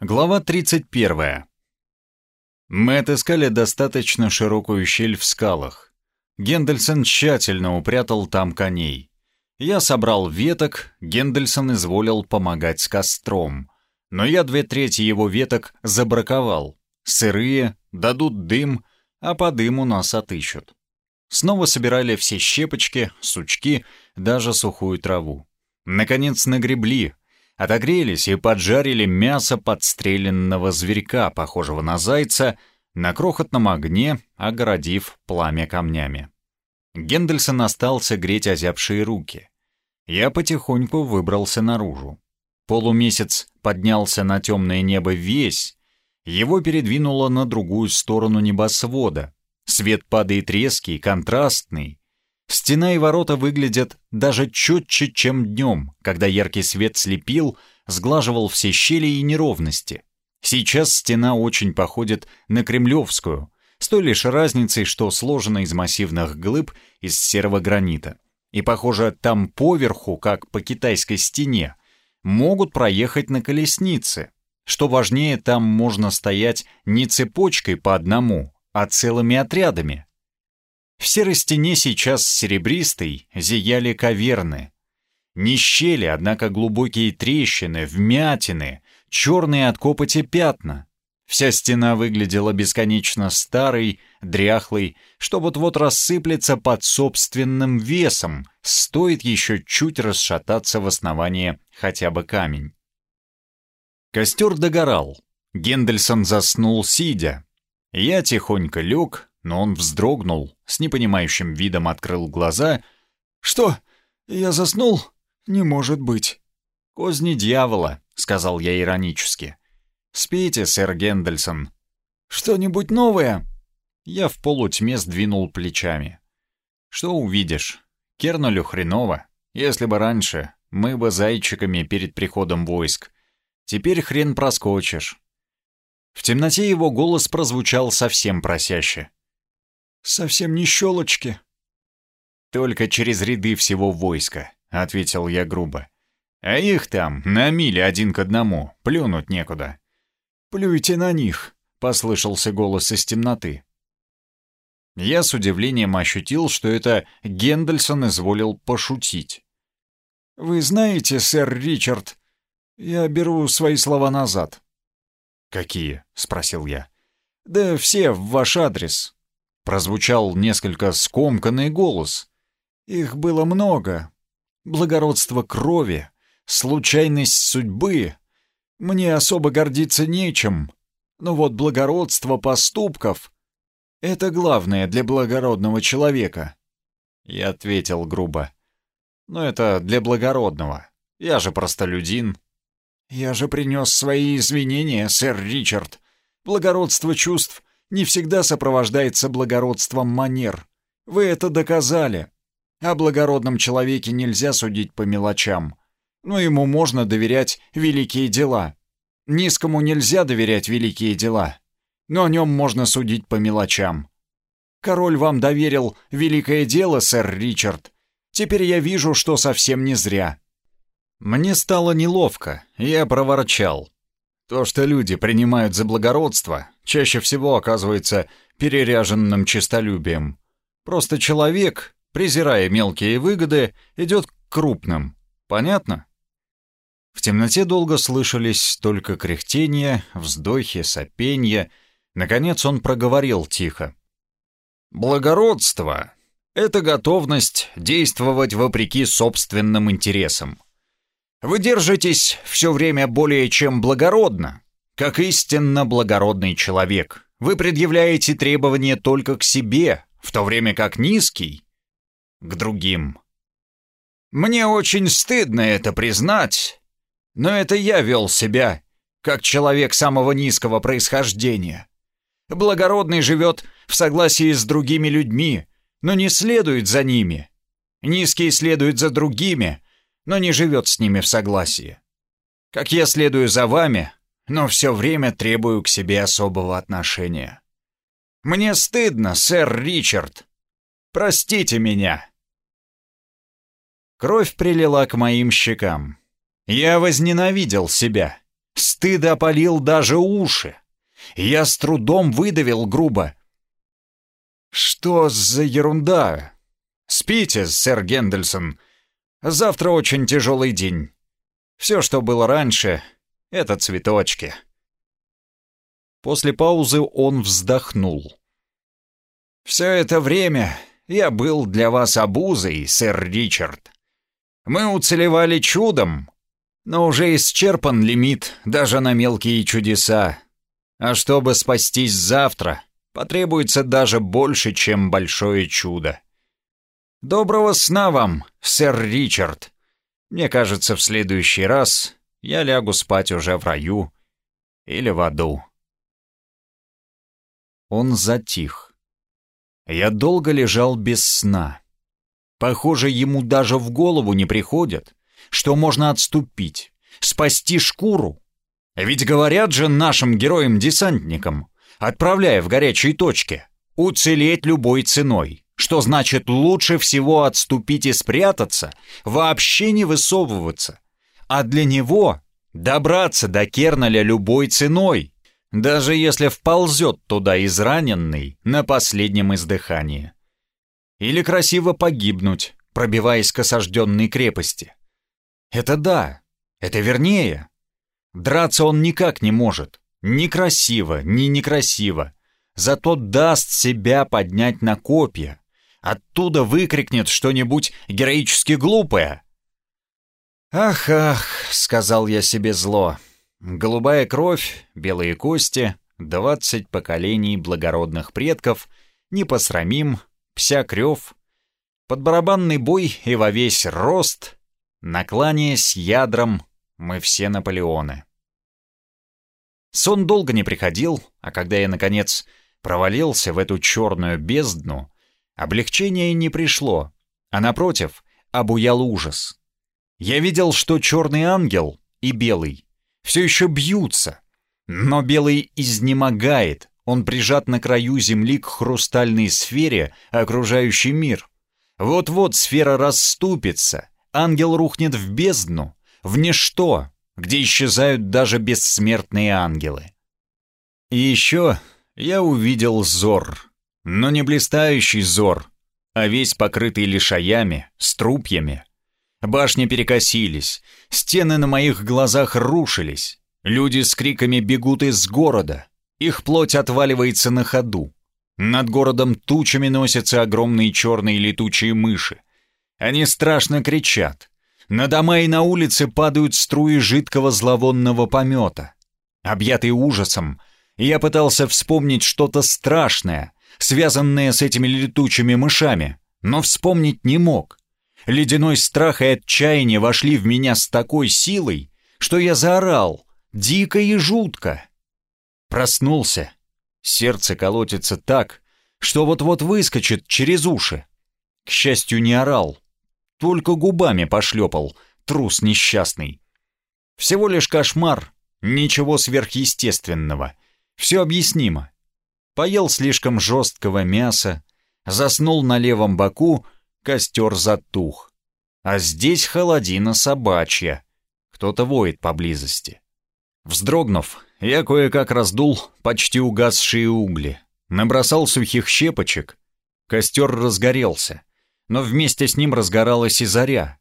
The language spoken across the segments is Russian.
Глава 31. Мы отыскали достаточно широкую щель в скалах. Гендельсон тщательно упрятал там коней. Я собрал веток, Гендельсон изволил помогать с костром. Но я две трети его веток забраковал. Сырые, дадут дым, а по дыму нас отыщут. Снова собирали все щепочки, сучки, даже сухую траву. Наконец нагребли — отогрелись и поджарили мясо подстреленного зверька, похожего на зайца, на крохотном огне, огородив пламя камнями. Гендельсон остался греть озябшие руки. Я потихоньку выбрался наружу. Полумесяц поднялся на темное небо весь, его передвинуло на другую сторону небосвода. Свет падает резкий, контрастный, Стена и ворота выглядят даже четче, чем днем, когда яркий свет слепил, сглаживал все щели и неровности. Сейчас стена очень походит на кремлевскую, с той лишь разницей, что сложена из массивных глыб из серого гранита. И, похоже, там поверху, как по китайской стене, могут проехать на колеснице. Что важнее, там можно стоять не цепочкой по одному, а целыми отрядами. В серой стене сейчас серебристой зияли каверны. Не щели, однако глубокие трещины, вмятины, черные от копоти пятна. Вся стена выглядела бесконечно старой, дряхлой, что вот-вот рассыплется под собственным весом, стоит еще чуть расшататься в основании хотя бы камень. Костер догорал. Гендельсон заснул сидя. Я тихонько лег, но он вздрогнул, с непонимающим видом открыл глаза. «Что? Я заснул? Не может быть!» «Козни дьявола», — сказал я иронически. «Спите, сэр Гендельсон». «Что-нибудь новое?» Я в полутьме сдвинул плечами. «Что увидишь? Кернулю хреново. Если бы раньше, мы бы зайчиками перед приходом войск. Теперь хрен проскочишь». В темноте его голос прозвучал совсем просяще. Совсем не щелочки. Только через ряды всего войска, ответил я грубо. А их там на миле один к одному, плюнуть некуда. Плюйте на них, послышался голос из темноты. Я с удивлением ощутил, что это Гендельсон изволил пошутить. «Вы знаете, сэр Ричард, я беру свои слова назад». «Какие?» — спросил я. «Да все в ваш адрес прозвучал несколько скомканный голос. Их было много. Благородство крови, случайность судьбы. Мне особо гордиться нечем. Но вот благородство поступков — это главное для благородного человека. Я ответил грубо. Но это для благородного. Я же простолюдин. Я же принес свои извинения, сэр Ричард. Благородство чувств не всегда сопровождается благородством манер. Вы это доказали. О благородном человеке нельзя судить по мелочам. Но ему можно доверять великие дела. Низкому нельзя доверять великие дела. Но о нем можно судить по мелочам. Король вам доверил великое дело, сэр Ричард. Теперь я вижу, что совсем не зря. Мне стало неловко, я проворчал. То, что люди принимают за благородство, чаще всего оказывается переряженным честолюбием. Просто человек, презирая мелкие выгоды, идет к крупным. Понятно? В темноте долго слышались только кряхтения, вздохи, сопенья. Наконец он проговорил тихо. «Благородство — это готовность действовать вопреки собственным интересам. Вы держитесь все время более чем благородно, как истинно благородный человек. Вы предъявляете требования только к себе, в то время как низкий — к другим. Мне очень стыдно это признать, но это я вел себя, как человек самого низкого происхождения. Благородный живет в согласии с другими людьми, но не следует за ними. Низкий следует за другими — но не живет с ними в согласии. Как я следую за вами, но все время требую к себе особого отношения. Мне стыдно, сэр Ричард. Простите меня. Кровь прилила к моим щекам. Я возненавидел себя. Стыд опалил даже уши. Я с трудом выдавил грубо. «Что за ерунда? Спите, сэр Гендельсон. Завтра очень тяжелый день. Все, что было раньше, — это цветочки». После паузы он вздохнул. «Все это время я был для вас обузой, сэр Ричард. Мы уцелевали чудом, но уже исчерпан лимит даже на мелкие чудеса. А чтобы спастись завтра, потребуется даже больше, чем большое чудо. Доброго сна вам, сэр Ричард. Мне кажется, в следующий раз я лягу спать уже в раю или в аду. Он затих. Я долго лежал без сна. Похоже, ему даже в голову не приходит, что можно отступить, спасти шкуру. Ведь говорят же нашим героям-десантникам, отправляя в горячие точки, уцелеть любой ценой, что значит лучше всего отступить и спрятаться, вообще не высовываться. А для него добраться до Керналя любой ценой, даже если вползет туда израненный на последнем издыхании. Или красиво погибнуть, пробиваясь к осажденной крепости. Это да, это вернее. Драться он никак не может, ни красиво, ни некрасиво. Зато даст себя поднять на копья. Оттуда выкрикнет что-нибудь героически глупое. «Ах, ах», — сказал я себе зло, Голубая кровь, белые кости, двадцать поколений благородных предков, не посрамим, псяк рев, под барабанный бой и во весь рост, накланяясь ядром, мы все Наполеоны. Сон долго не приходил, а когда я, наконец, провалился в эту черную бездну, облегчение не пришло, а, напротив, обуял ужас. Я видел, что черный ангел и белый все еще бьются. Но Белый изнемогает, он прижат на краю земли к хрустальной сфере, окружающий мир. Вот-вот сфера расступится, ангел рухнет в бездну, в ничто, где исчезают даже бессмертные ангелы. И еще я увидел зор, но не блистающий зор, а весь покрытый лишаями, струпьями, Башни перекосились, стены на моих глазах рушились. Люди с криками бегут из города. Их плоть отваливается на ходу. Над городом тучами носятся огромные черные летучие мыши. Они страшно кричат. На дома и на улице падают струи жидкого зловонного помета. Объятый ужасом, я пытался вспомнить что-то страшное, связанное с этими летучими мышами, но вспомнить не мог. Ледяной страх и отчаяние вошли в меня с такой силой, что я заорал, дико и жутко. Проснулся. Сердце колотится так, что вот-вот выскочит через уши. К счастью, не орал, только губами пошлепал, трус несчастный. Всего лишь кошмар, ничего сверхъестественного. Все объяснимо. Поел слишком жесткого мяса, заснул на левом боку Костер затух. А здесь холодина собачья. Кто-то воет поблизости. Вздрогнув, я кое-как раздул почти угасшие угли, набросал сухих щепочек. Костер разгорелся, но вместе с ним разгоралась и заря.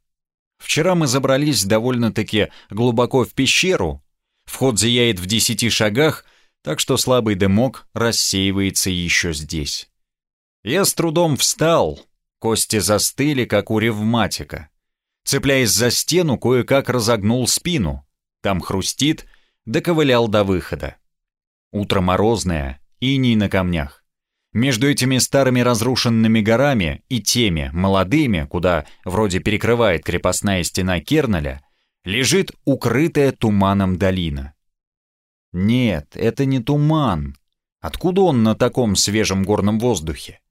Вчера мы забрались довольно-таки глубоко в пещеру. Вход зияет в десяти шагах, так что слабый дымок рассеивается еще здесь. Я с трудом встал, Кости застыли, как у ревматика. Цепляясь за стену, кое-как разогнул спину. Там хрустит, доковылял до выхода. Утро морозное, иней на камнях. Между этими старыми разрушенными горами и теми, молодыми, куда вроде перекрывает крепостная стена Керналя, лежит укрытая туманом долина. Нет, это не туман. Откуда он на таком свежем горном воздухе?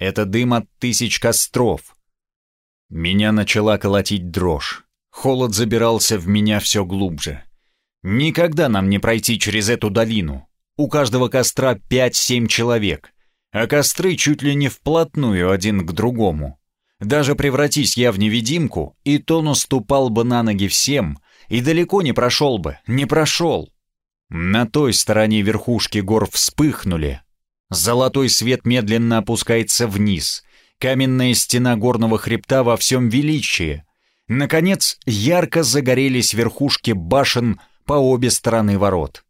Это дым от тысяч костров. Меня начала колотить дрожь. Холод забирался в меня все глубже. Никогда нам не пройти через эту долину. У каждого костра пять-семь человек, а костры чуть ли не вплотную один к другому. Даже превратись я в невидимку, и то наступал бы на ноги всем, и далеко не прошел бы, не прошел. На той стороне верхушки гор вспыхнули. Золотой свет медленно опускается вниз. Каменная стена горного хребта во всем величии. Наконец, ярко загорелись верхушки башен по обе стороны ворот.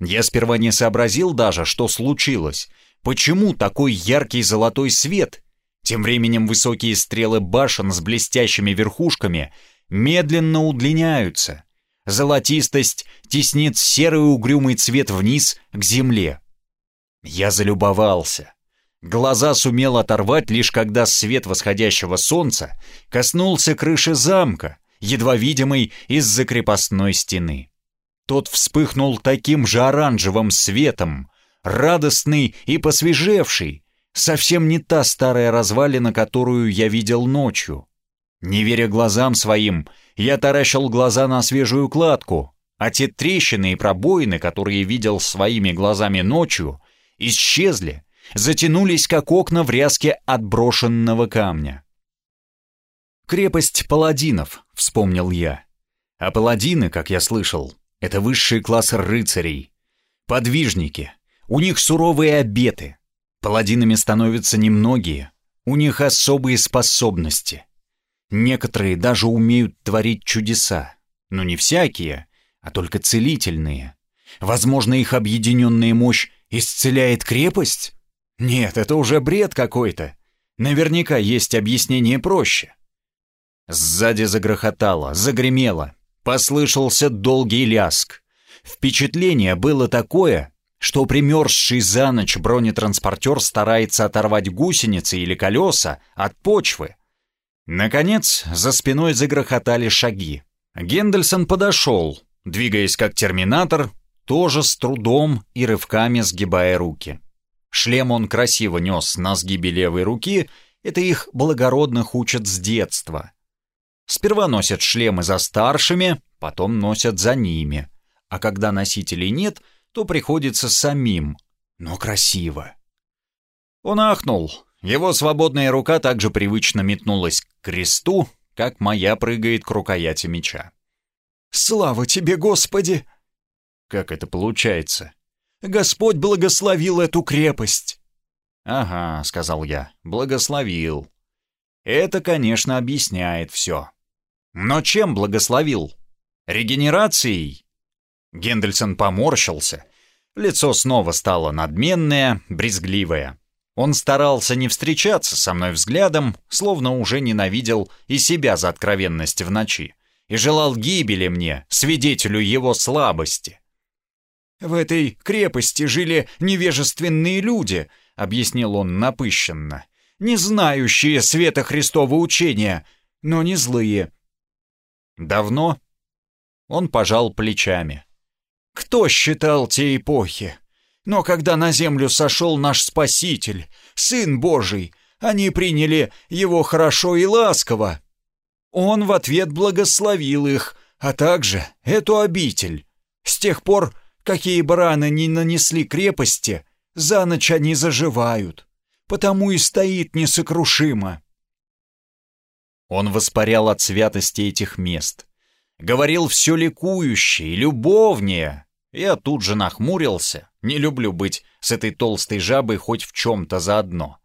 Я сперва не сообразил даже, что случилось. Почему такой яркий золотой свет? Тем временем высокие стрелы башен с блестящими верхушками медленно удлиняются. Золотистость теснит серый угрюмый цвет вниз к земле. Я залюбовался. Глаза сумел оторвать лишь когда свет восходящего солнца коснулся крыши замка, едва видимой из-за крепостной стены. Тот вспыхнул таким же оранжевым светом, радостный и посвежевший, совсем не та старая развалина, которую я видел ночью. Не веря глазам своим, я таращил глаза на свежую кладку, а те трещины и пробоины, которые видел своими глазами ночью, исчезли, затянулись, как окна в ряске отброшенного камня. «Крепость паладинов», — вспомнил я. А паладины, как я слышал, это высший класс рыцарей. Подвижники. У них суровые обеты. Паладинами становятся немногие. У них особые способности. Некоторые даже умеют творить чудеса. Но не всякие, а только целительные. Возможно, их объединенная мощь исцеляет крепость? Нет, это уже бред какой-то. Наверняка есть объяснение проще. Сзади загрохотало, загремело. Послышался долгий ляск. Впечатление было такое, что примерзший за ночь бронетранспортер старается оторвать гусеницы или колеса от почвы. Наконец, за спиной загрохотали шаги. Гендельсон подошел, двигаясь как терминатор, тоже с трудом и рывками сгибая руки. Шлем он красиво нес на сгибе левой руки, это их благородных учат с детства. Сперва носят шлемы за старшими, потом носят за ними, а когда носителей нет, то приходится самим, но красиво. Он ахнул, его свободная рука также привычно метнулась к кресту, как моя прыгает к рукояти меча. «Слава тебе, Господи!» Как это получается? Господь благословил эту крепость. Ага, сказал я, благословил. Это, конечно, объясняет все. Но чем благословил? Регенерацией? Гендельсон поморщился. Лицо снова стало надменное, брезгливое. Он старался не встречаться со мной взглядом, словно уже ненавидел и себя за откровенность в ночи, и желал гибели мне, свидетелю его слабости. «В этой крепости жили невежественные люди», — объяснил он напыщенно, «не знающие света Христова учения, но не злые». «Давно?» Он пожал плечами. «Кто считал те эпохи? Но когда на землю сошел наш Спаситель, Сын Божий, они приняли его хорошо и ласково. Он в ответ благословил их, а также эту обитель. С тех пор Какие бы раны ни нанесли крепости, за ночь они заживают, потому и стоит несокрушимо. Он воспарял от святости этих мест, говорил все ликующе и любовнее. Я тут же нахмурился, не люблю быть с этой толстой жабой хоть в чем-то заодно.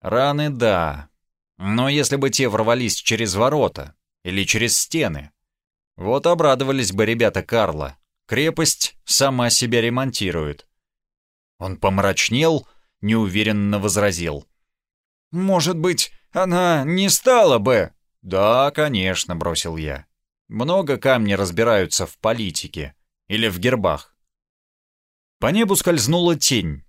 Раны — да, но если бы те ворвались через ворота или через стены, вот обрадовались бы ребята Карла, Крепость сама себя ремонтирует. Он помрачнел, неуверенно возразил. «Может быть, она не стала бы?» «Да, конечно», — бросил я. «Много камней разбираются в политике или в гербах». По небу скользнула тень.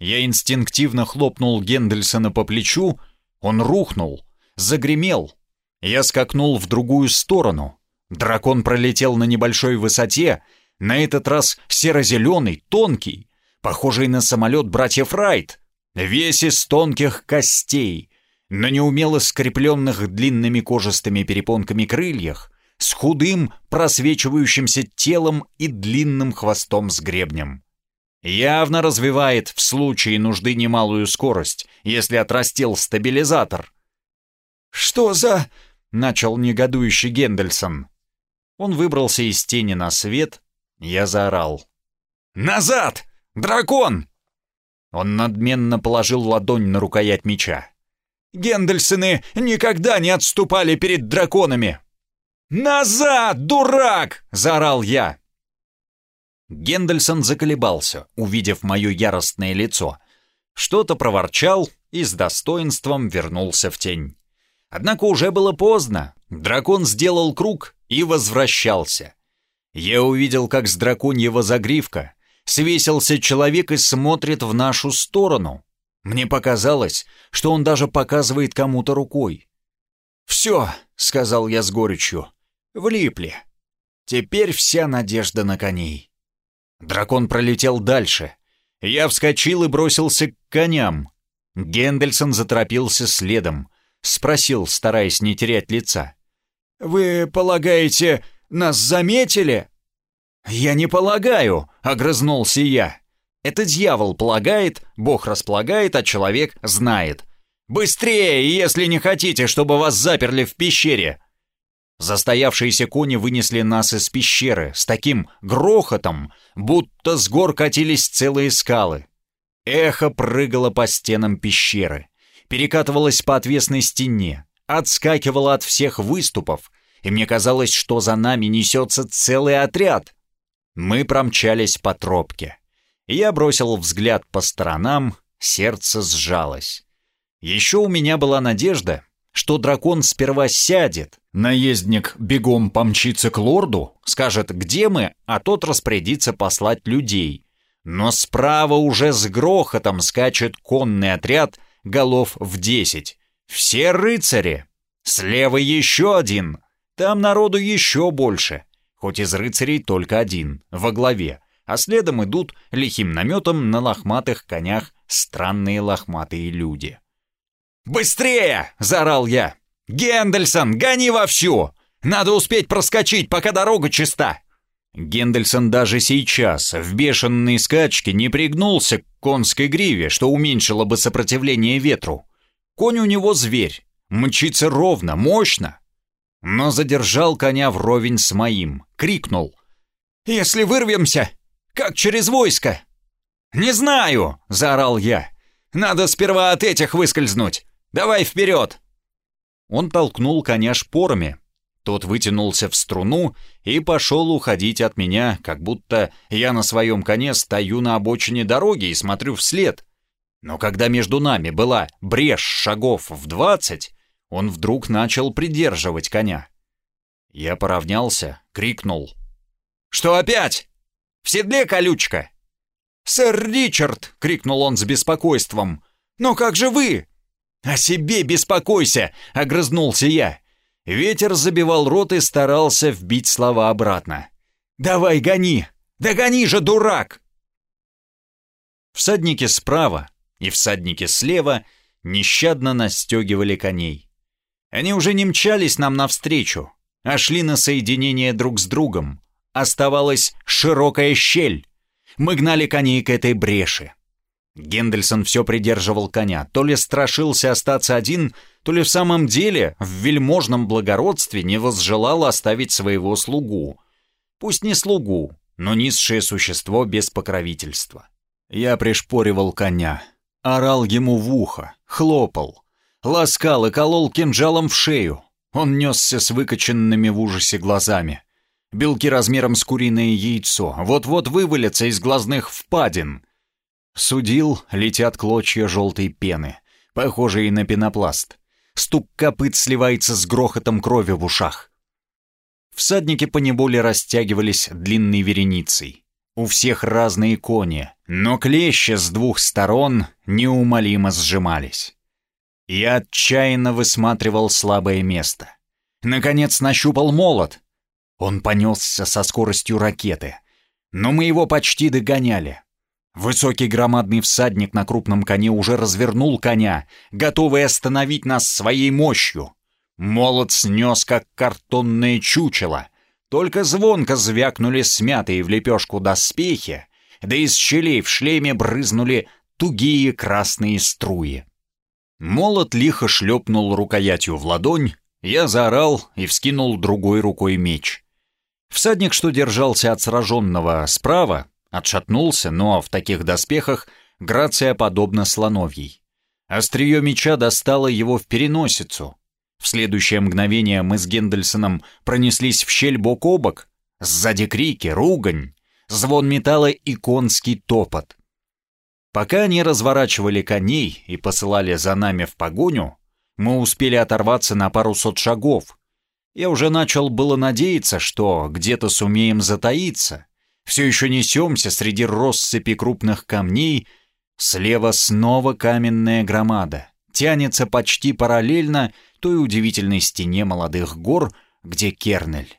Я инстинктивно хлопнул Гендельсона по плечу, он рухнул, загремел. Я скакнул в другую сторону. Дракон пролетел на небольшой высоте на этот раз серо-зеленый, тонкий, похожий на самолет братьев Райт, весь из тонких костей, на неумело скрепленных длинными кожистыми перепонками крыльях, с худым, просвечивающимся телом и длинным хвостом с гребнем. Явно развивает в случае нужды немалую скорость, если отрастил стабилизатор. «Что за...» — начал негодующий Гендельсон. Он выбрался из тени на свет, я заорал. «Назад! Дракон!» Он надменно положил ладонь на рукоять меча. «Гендельсоны никогда не отступали перед драконами!» «Назад, дурак!» — заорал я. Гендельсон заколебался, увидев мое яростное лицо. Что-то проворчал и с достоинством вернулся в тень. Однако уже было поздно. Дракон сделал круг и возвращался. Я увидел, как с драконьего загривка свесился человек и смотрит в нашу сторону. Мне показалось, что он даже показывает кому-то рукой. «Все», — сказал я с горечью, — «влипли. Теперь вся надежда на коней». Дракон пролетел дальше. Я вскочил и бросился к коням. Гендельсон заторопился следом. Спросил, стараясь не терять лица. «Вы полагаете, нас заметили?» «Я не полагаю», — огрызнулся я. «Это дьявол полагает, Бог располагает, а человек знает. Быстрее, если не хотите, чтобы вас заперли в пещере!» Застоявшиеся кони вынесли нас из пещеры с таким грохотом, будто с гор катились целые скалы. Эхо прыгало по стенам пещеры, перекатывалось по отвесной стене, отскакивало от всех выступов, и мне казалось, что за нами несется целый отряд. Мы промчались по тропке. Я бросил взгляд по сторонам, сердце сжалось. Еще у меня была надежда, что дракон сперва сядет, наездник бегом помчится к лорду, скажет «где мы?», а тот распорядится послать людей. Но справа уже с грохотом скачет конный отряд голов в десять. Все рыцари. Слева еще один. Там народу еще больше. Хоть из рыцарей только один, во главе. А следом идут лихим наметом на лохматых конях странные лохматые люди. «Быстрее!» — заорал я. «Гендельсон, гони вовсю! Надо успеть проскочить, пока дорога чиста!» Гендельсон даже сейчас, в бешеной скачке, не пригнулся к конской гриве, что уменьшило бы сопротивление ветру. Конь у него зверь, мчится ровно, мощно. Но задержал коня вровень с моим, крикнул. «Если вырвемся, как через войско?» «Не знаю!» — заорал я. «Надо сперва от этих выскользнуть. Давай вперед!» Он толкнул коня шпорами. Тот вытянулся в струну и пошел уходить от меня, как будто я на своем коне стою на обочине дороги и смотрю вслед. Но когда между нами была брешь шагов в двадцать, он вдруг начал придерживать коня. Я поравнялся, крикнул. «Что опять? В седле колючка?» «Сэр Ричард!» — крикнул он с беспокойством. «Но как же вы? «О себе беспокойся!» — огрызнулся я. Ветер забивал рот и старался вбить слова обратно. «Давай гони! Да же, дурак!» Всадники справа и всадники слева нещадно настегивали коней. Они уже не мчались нам навстречу, а шли на соединение друг с другом. Оставалась широкая щель. Мы гнали коней к этой бреши. Гендельсон все придерживал коня, то ли страшился остаться один, то ли в самом деле в вельможном благородстве не возжелал оставить своего слугу. Пусть не слугу, но низшее существо без покровительства. Я пришпоривал коня, орал ему в ухо, хлопал, ласкал и колол кинжалом в шею. Он несся с выкоченными в ужасе глазами. Белки размером с куриное яйцо вот-вот вывалятся из глазных впадин — Судил, летят клочья желтой пены, похожие на пенопласт. Стук копыт сливается с грохотом крови в ушах. Всадники по неволе растягивались длинной вереницей. У всех разные кони, но клещи с двух сторон неумолимо сжимались. Я отчаянно высматривал слабое место. Наконец нащупал молот. Он понесся со скоростью ракеты. Но мы его почти догоняли. Высокий громадный всадник на крупном коне уже развернул коня, готовый остановить нас своей мощью. Молот снес, как картонное чучело. Только звонко звякнули смятые в лепешку доспехи, да из щелей в шлеме брызнули тугие красные струи. Молот лихо шлепнул рукоятью в ладонь, я заорал и вскинул другой рукой меч. Всадник, что держался от сраженного справа, отшатнулся, но в таких доспехах грация подобна слоновьей. Острие меча достало его в переносицу. В следующее мгновение мы с Гендельсоном пронеслись в щель бок о бок. Сзади крики, ругань, звон металла и конский топот. Пока они разворачивали коней и посылали за нами в погоню, мы успели оторваться на пару сот шагов. Я уже начал было надеяться, что где-то сумеем затаиться. Все еще несемся среди россыпи крупных камней. Слева снова каменная громада. Тянется почти параллельно той удивительной стене молодых гор, где Кернель.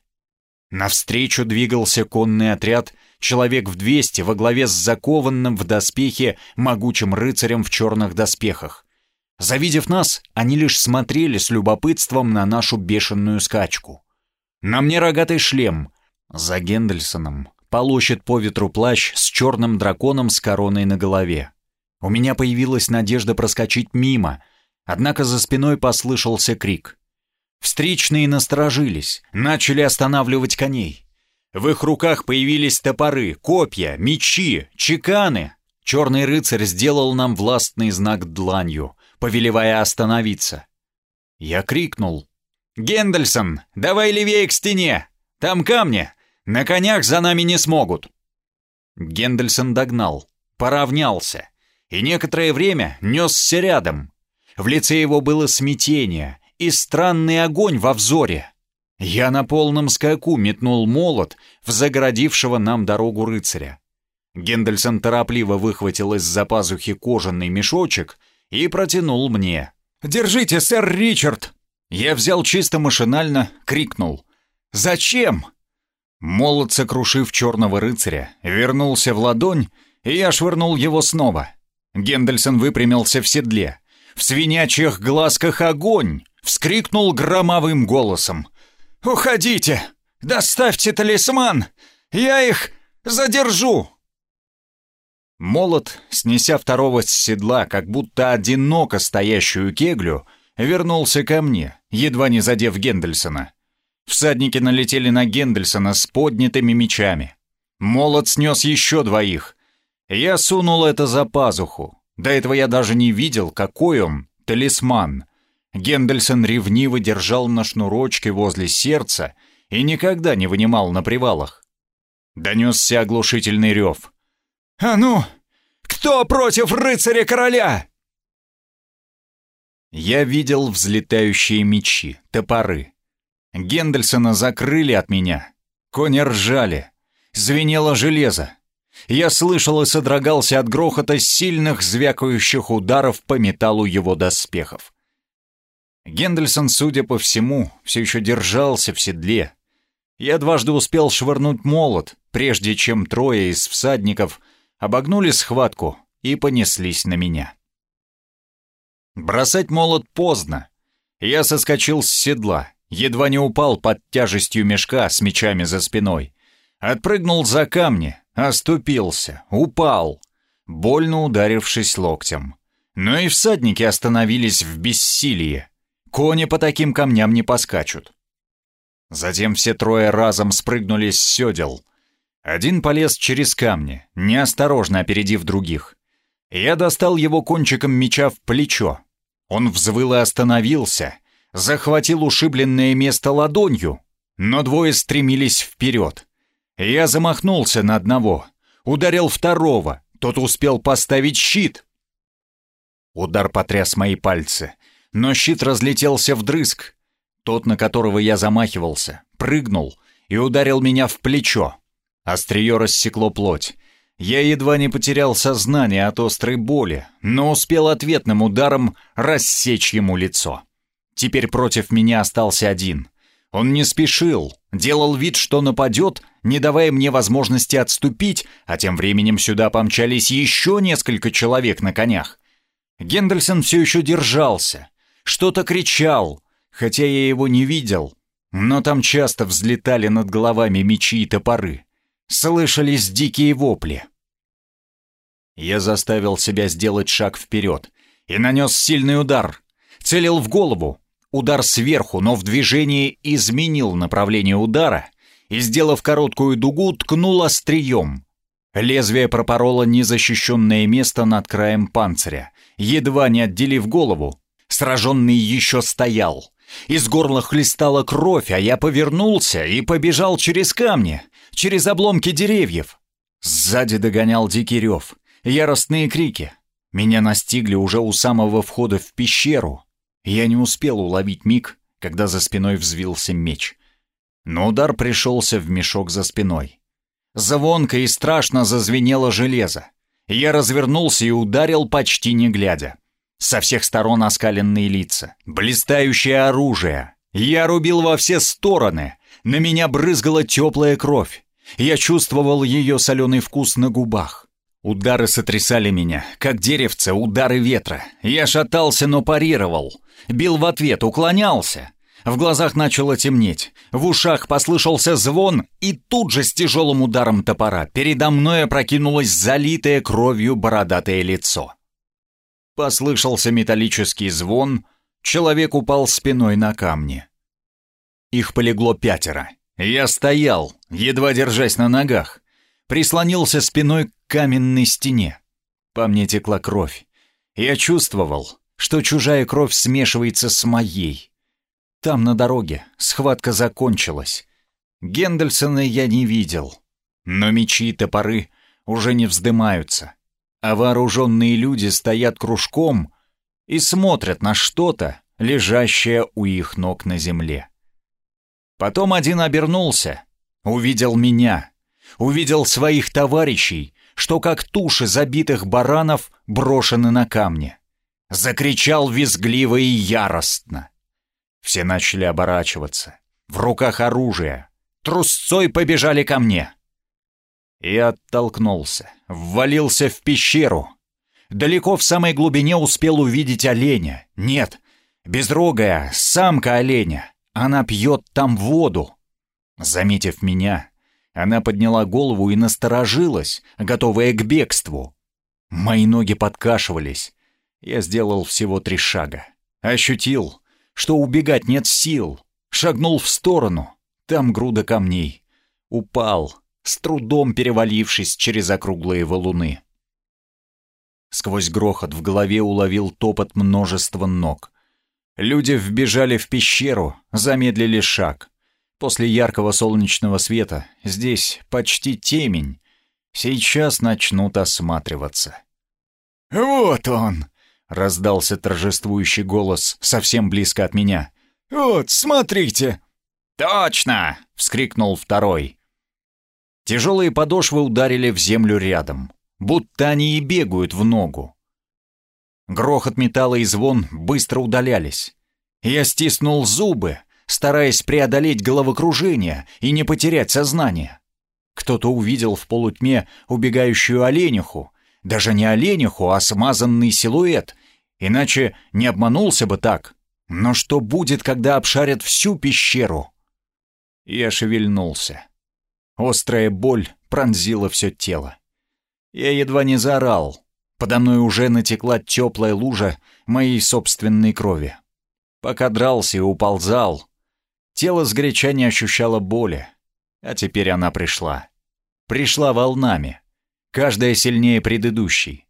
Навстречу двигался конный отряд, человек в двести во главе с закованным в доспехи могучим рыцарем в черных доспехах. Завидев нас, они лишь смотрели с любопытством на нашу бешеную скачку. На мне рогатый шлем. За Гендельсоном полощет по ветру плащ с черным драконом с короной на голове. У меня появилась надежда проскочить мимо, однако за спиной послышался крик. Встречные насторожились, начали останавливать коней. В их руках появились топоры, копья, мечи, чеканы. Черный рыцарь сделал нам властный знак дланью, повелевая остановиться. Я крикнул. «Гендельсон, давай левее к стене! Там камни! На конях за нами не смогут!» Гендельсон догнал, поравнялся и некоторое время несся рядом. В лице его было смятение и странный огонь во взоре. Я на полном скаку метнул молот в загородившего нам дорогу рыцаря. Гендельсон торопливо выхватил из-за пазухи кожаный мешочек и протянул мне. «Держите, сэр Ричард!» Я взял чисто машинально, крикнул. «Зачем?» Молот, сокрушив черного рыцаря, вернулся в ладонь, и я швырнул его снова. Гендельсон выпрямился в седле. В свинячьих глазках огонь! Вскрикнул громовым голосом. «Уходите! Доставьте талисман! Я их задержу!» Молот, снеся второго с седла, как будто одиноко стоящую кеглю, вернулся ко мне, едва не задев Гендельсона. Всадники налетели на Гендельсона с поднятыми мечами. Молот снес еще двоих. Я сунул это за пазуху. До этого я даже не видел, какой он, талисман. Гендельсон ревниво держал на шнурочке возле сердца и никогда не вынимал на привалах. Донесся оглушительный рев. «А ну! Кто против рыцаря-короля?» Я видел взлетающие мечи, топоры. Гендельсона закрыли от меня. Кони ржали. Звенело железо. Я слышал и содрогался от грохота сильных звякающих ударов по металлу его доспехов. Гендельсон, судя по всему, все еще держался в седле. Я дважды успел швырнуть молот, прежде чем трое из всадников обогнули схватку и понеслись на меня. Бросать молот поздно. Я соскочил с седла едва не упал под тяжестью мешка с мечами за спиной. Отпрыгнул за камни, оступился, упал, больно ударившись локтем. Но и всадники остановились в бессилии. Кони по таким камням не поскачут. Затем все трое разом спрыгнули с седел. Один полез через камни, неосторожно опередив других. Я достал его кончиком меча в плечо. Он взвыл и остановился, захватил ушибленное место ладонью, но двое стремились вперед. Я замахнулся на одного, ударил второго, тот успел поставить щит. Удар потряс мои пальцы, но щит разлетелся вдрызг. Тот, на которого я замахивался, прыгнул и ударил меня в плечо. Острие рассекло плоть. Я едва не потерял сознание от острой боли, но успел ответным ударом рассечь ему лицо. Теперь против меня остался один. Он не спешил, делал вид, что нападет, не давая мне возможности отступить, а тем временем сюда помчались еще несколько человек на конях. Гендельсон все еще держался, что-то кричал, хотя я его не видел, но там часто взлетали над головами мечи и топоры. Слышались дикие вопли. Я заставил себя сделать шаг вперед и нанес сильный удар. Целил в голову, Удар сверху, но в движении изменил направление удара, и, сделав короткую дугу, ткнул острием. Лезвие пропороло незащищенное место над краем панциря, едва не отделив голову. Сраженный еще стоял. Из горла хлестала кровь, а я повернулся и побежал через камни, через обломки деревьев. Сзади догонял дикий рев, яростные крики. Меня настигли уже у самого входа в пещеру. Я не успел уловить миг, когда за спиной взвился меч. Но удар пришелся в мешок за спиной. Звонко и страшно зазвенело железо. Я развернулся и ударил почти не глядя. Со всех сторон оскаленные лица, блистающее оружие. Я рубил во все стороны. На меня брызгала теплая кровь. Я чувствовал ее соленый вкус на губах. Удары сотрясали меня, как деревце, удары ветра. Я шатался, но парировал. Бил в ответ, уклонялся. В глазах начало темнеть, в ушах послышался звон, и тут же с тяжелым ударом топора передо мной опрокинулось залитое кровью бородатое лицо. Послышался металлический звон, человек упал спиной на камни. Их полегло пятеро. Я стоял, едва держась на ногах, прислонился спиной к каменной стене. По мне текла кровь. Я чувствовал, что чужая кровь смешивается с моей. Там, на дороге, схватка закончилась. Гендельсона я не видел. Но мечи и топоры уже не вздымаются. А вооруженные люди стоят кружком и смотрят на что-то, лежащее у их ног на земле. Потом один обернулся, увидел меня, увидел своих товарищей, что как туши забитых баранов брошены на камни. Закричал визгливо и яростно. Все начали оборачиваться. В руках оружие. Трусцой побежали ко мне. Я оттолкнулся, ввалился в пещеру. Далеко в самой глубине успел увидеть оленя. Нет, безрогая, самка оленя. Она пьет там воду. Заметив меня, она подняла голову и насторожилась, готовая к бегству. Мои ноги подкашивались. Я сделал всего три шага. Ощутил, что убегать нет сил. Шагнул в сторону. Там груда камней. Упал, с трудом перевалившись через округлые валуны. Сквозь грохот в голове уловил топот множества ног. Люди вбежали в пещеру, замедлили шаг. После яркого солнечного света здесь почти темень. Сейчас начнут осматриваться. «Вот он!» — раздался торжествующий голос совсем близко от меня. «Вот, смотрите!» «Точно!» — вскрикнул второй. Тяжелые подошвы ударили в землю рядом, будто они и бегают в ногу. Грохот металла и звон быстро удалялись. Я стиснул зубы, стараясь преодолеть головокружение и не потерять сознание. Кто-то увидел в полутьме убегающую олениху, даже не олениху, а смазанный силуэт, иначе не обманулся бы так. Но что будет, когда обшарят всю пещеру? Я шевельнулся. Острая боль пронзила все тело. Я едва не заорал. Подо мной уже натекла теплая лужа моей собственной крови. Пока дрался и уползал, Тело сгоряча не ощущало боли. А теперь она пришла. Пришла волнами. Каждая сильнее предыдущей.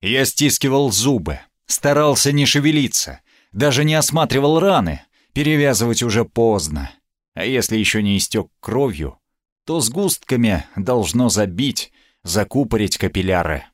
Я стискивал зубы, старался не шевелиться, даже не осматривал раны. Перевязывать уже поздно. А если еще не истек кровью, то с густками должно забить, закупорить капилляры.